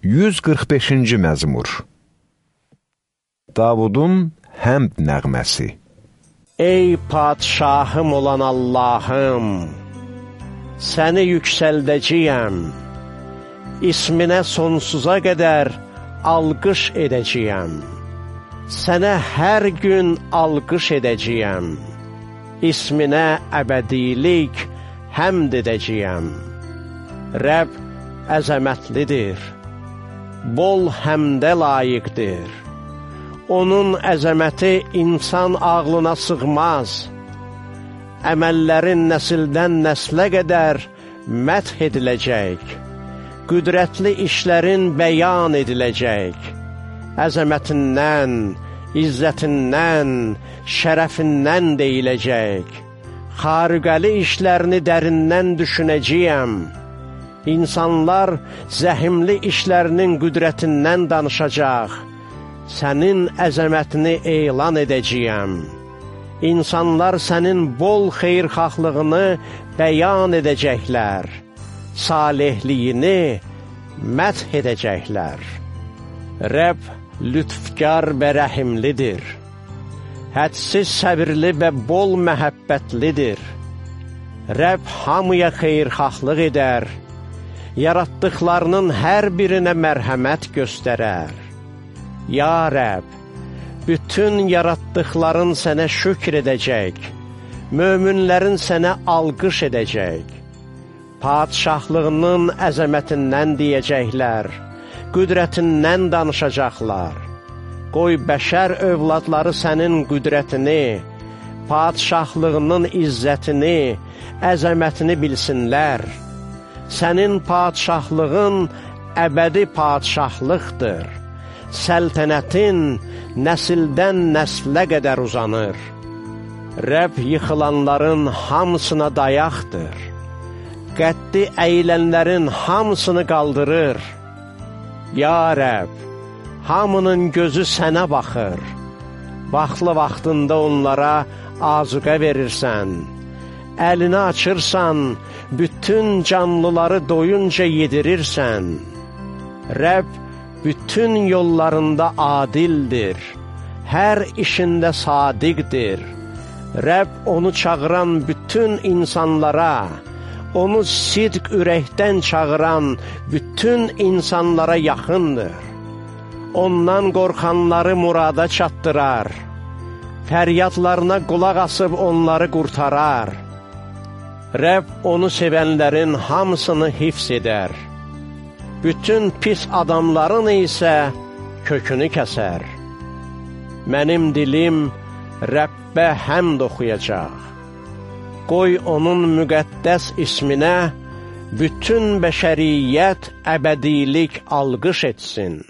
145-ci məzmur. Davudun həmd nəğməsi. Ey padşahım olan Allahım, səni yüksəldəcəyəm, isminə sonsuza qədər alqış edəcəyəm, sənə hər gün alqış edəcəyəm, isminə əbədilik həmd edəcəyəm. Rəbb əzəmətlidir, bol həmdə layiqdir. Onun əzəməti insan ağlına sığmaz. Əməllərin nəsildən nəslə qədər məth ediləcək. Qüdrətli işlərin bəyan ediləcək. Əzəmətindən, izzətindən, şərəfindən deyiləcək. Xarüqəli işlərini dərindən düşünəcəyəm. İnsanlar zəhimli işlərinin qüdrətindən danışacaq. Sənin əzəmətini elan edəcəyəm. İnsanlar sənin bol xeyrxahlığını bəyan edəcəklər. Salehliyini məth edəcəklər. Rəbb lütfkar və rəhimlidir. Hədsiz səbirli və bol məhəbbətlidir. Rəbb hamıya xeyrxahlıq edər yaratdıqlarının hər birinə mərhəmət göstərər. Ya Rəb, bütün yaratdıqların sənə şükr edəcək, möminlərin sənə alqış edəcək. Padşahlığının əzəmətindən deyəcəklər, qüdrətindən danışacaqlar. Qoy bəşər övladları sənin qüdrətini, padşahlığının izzətini, əzəmətini bilsinlər sənin padşahlığın əbədi padşahlıqdır. Səltənətin nəsildən nəslə qədər uzanır. Rəbb yıxılanların hamısına dayaqdır. Qəddi əyilənlərin hamısını qaldırır. Ya Rəbb, hamının gözü sənə baxır. Vaxtlı vaxtında onlara azuqə verirsən. Əlini açırsan, bütün canlıları doyunca yedirirsən. Rəbb bütün yollarında adildir, hər işində sadiqdir. Rəbb onu çağıran bütün insanlara, onu sidq ürəkdən çağıran bütün insanlara yaxındır. Ondan qorxanları murada çatdırar, fəryadlarına qulaq asıb onları qurtarar. Rəbb onu sevənlərin hamısını hifz edər. Bütün pis adamların isə kökünü kəsər. Mənim dilim Rəbbə həmd oxuyacaq. Qoy onun müqəddəs isminə bütün bəşəriyyət əbədilik alqış etsin.